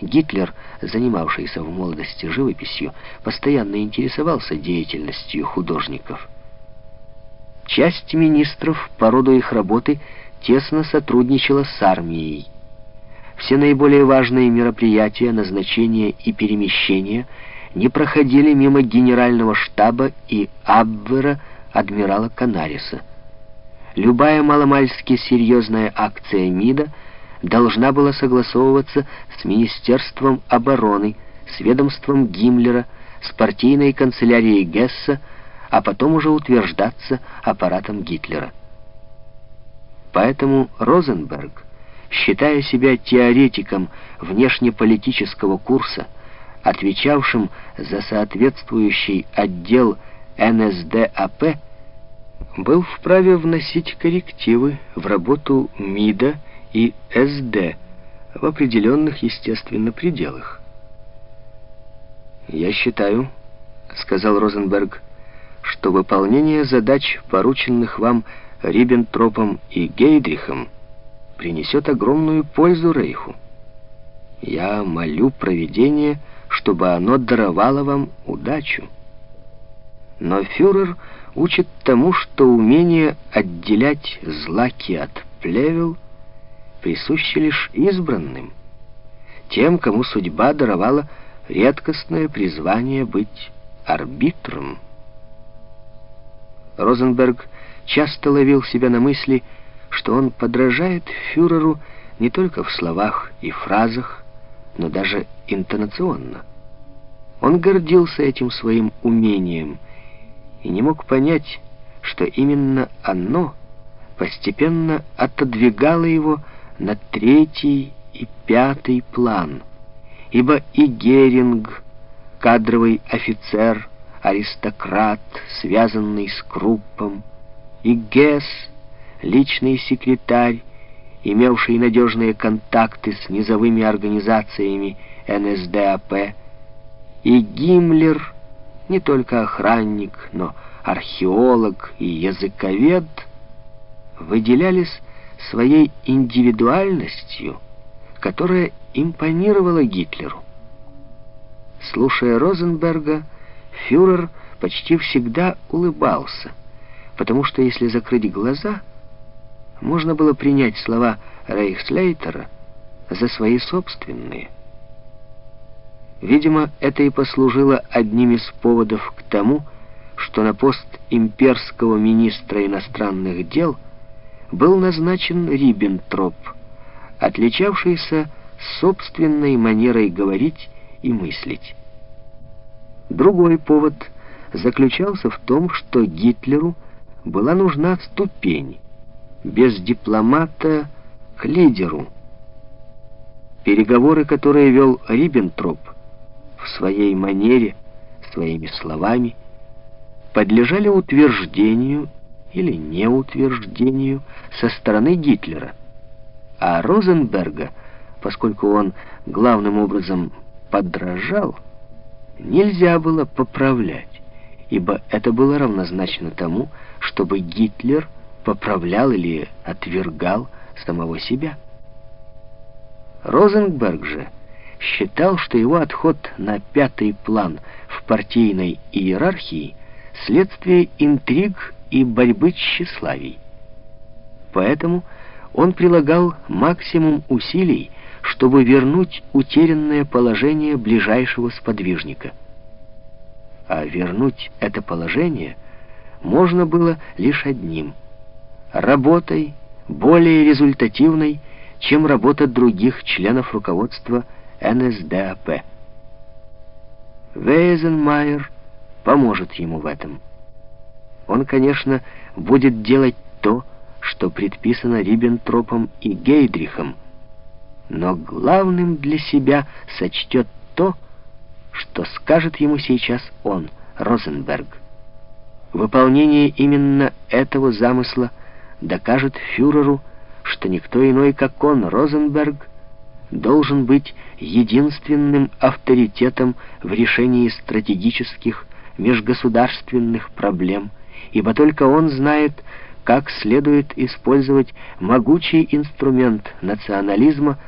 Гитлер, занимавшийся в молодости живописью, постоянно интересовался деятельностью художников. Часть министров по роду их работы тесно сотрудничала с армией. Все наиболее важные мероприятия, назначения и перемещения не проходили мимо генерального штаба и Абвера адмирала Канариса. Любая маломальски серьезная акция МИДа должна была согласовываться с Министерством обороны, с ведомством Гиммлера, с партийной канцелярией Гесса, а потом уже утверждаться аппаратом Гитлера. Поэтому Розенберг, считая себя теоретиком внешнеполитического курса, отвечавшим за соответствующий отдел НСДАП, был вправе вносить коррективы в работу МИДа и СД в определенных, естественно, пределах. «Я считаю», — сказал Розенберг, что выполнение задач, порученных вам Риббентропом и Гейдрихом, принесет огромную пользу Рейху. Я молю провидение, чтобы оно даровало вам удачу. Но фюрер учит тому, что умение отделять злаки от плевел присуще лишь избранным, тем, кому судьба даровала редкостное призвание быть арбитром. Розенберг часто ловил себя на мысли, что он подражает фюреру не только в словах и фразах, но даже интонационно. Он гордился этим своим умением и не мог понять, что именно оно постепенно отодвигало его на третий и пятый план, ибо и Геринг, кадровый офицер, аристократ, связанный с Круппом, и Гесс, личный секретарь, имевший надежные контакты с низовыми организациями НСДАП, и Гиммлер, не только охранник, но археолог и языковед, выделялись своей индивидуальностью, которая импонировала Гитлеру. Слушая Розенберга, фюрер почти всегда улыбался, потому что если закрыть глаза, можно было принять слова Рейхслейтера за свои собственные. Видимо, это и послужило одним из поводов к тому, что на пост имперского министра иностранных дел был назначен Риббентроп, отличавшийся собственной манерой говорить и мыслить. Другой повод заключался в том, что Гитлеру была нужна ступень, без дипломата к лидеру. Переговоры, которые вел Риббентроп в своей манере, своими словами, подлежали утверждению или неутверждению со стороны Гитлера, а Розенберга, поскольку он главным образом подражал, нельзя было поправлять, ибо это было равнозначно тому, чтобы Гитлер поправлял или отвергал самого себя. Розенберг же считал, что его отход на пятый план в партийной иерархии следствие интриг и борьбы тщеславий. Поэтому он прилагал максимум усилий, чтобы вернуть утерянное положение ближайшего сподвижника. А вернуть это положение можно было лишь одним — работой, более результативной, чем работа других членов руководства НСДАП. Вейзенмайер поможет ему в этом. Он, конечно, будет делать то, что предписано Риббентропом и Гейдрихом, но главным для себя сочтет то, что скажет ему сейчас он, Розенберг. Выполнение именно этого замысла докажет фюреру, что никто иной, как он, Розенберг, должен быть единственным авторитетом в решении стратегических межгосударственных проблем, ибо только он знает, как следует использовать могучий инструмент национализма